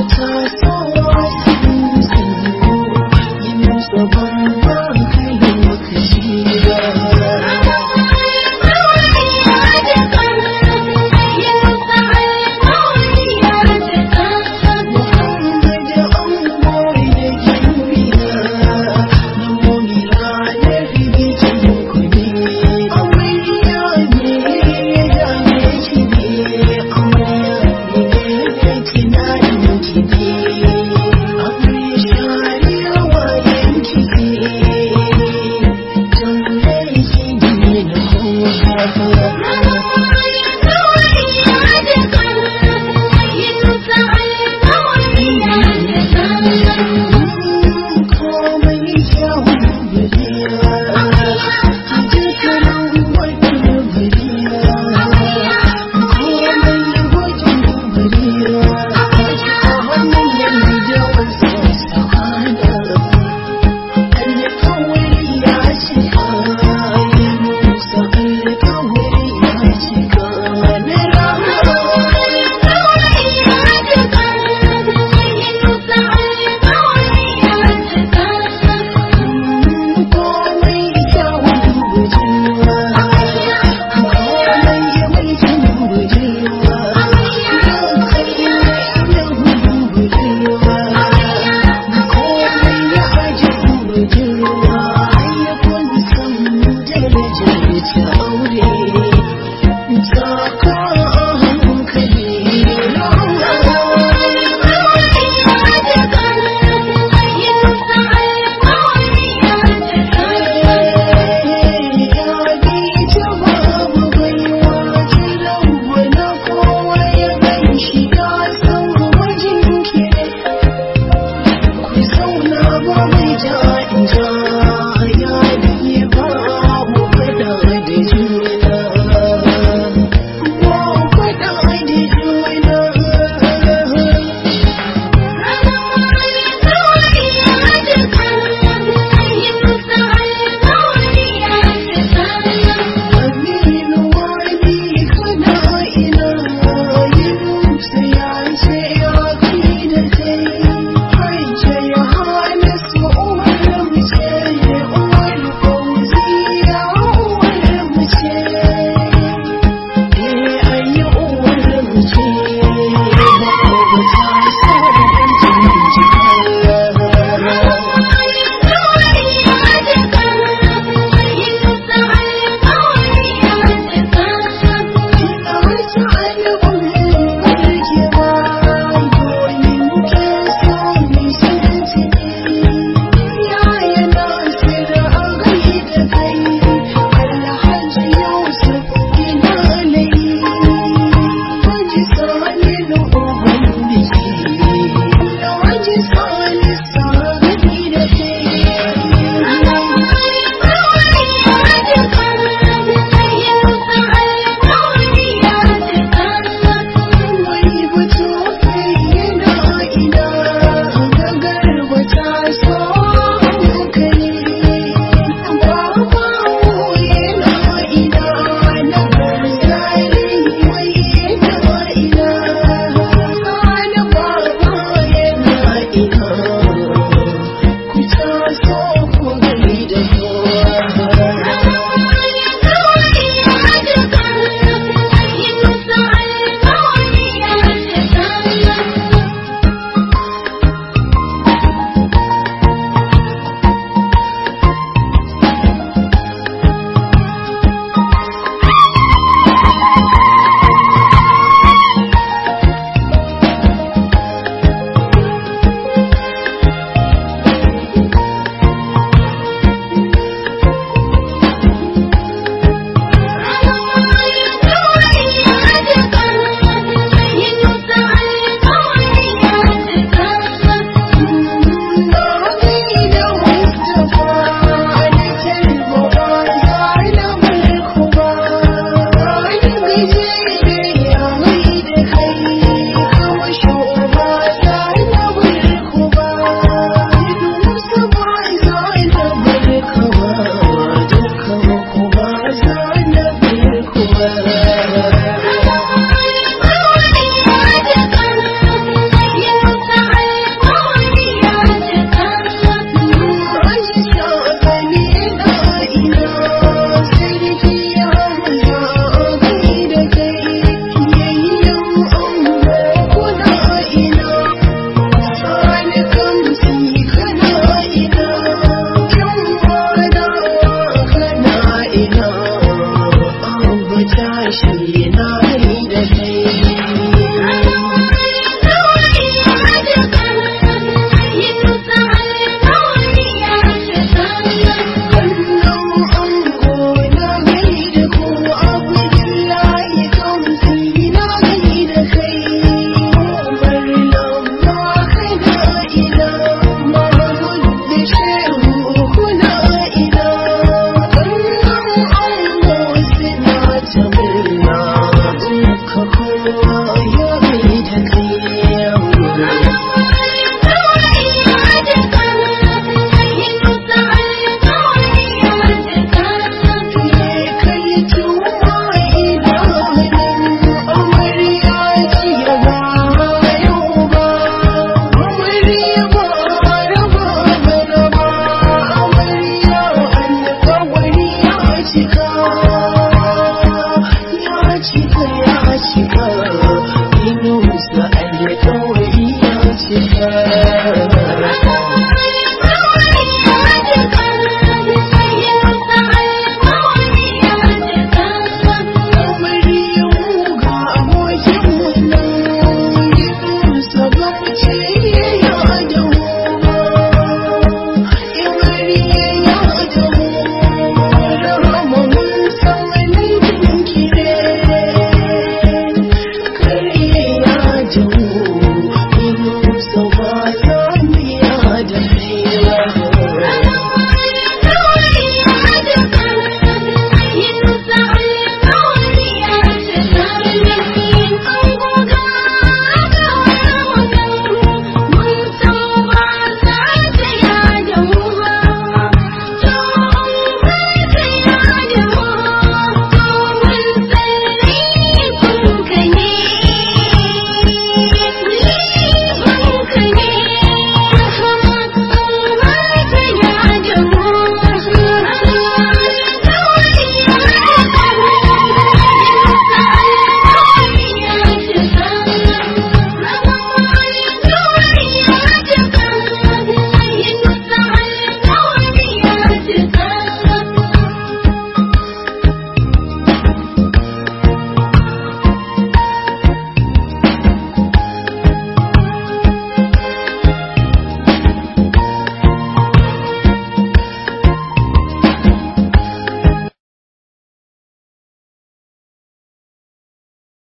the time.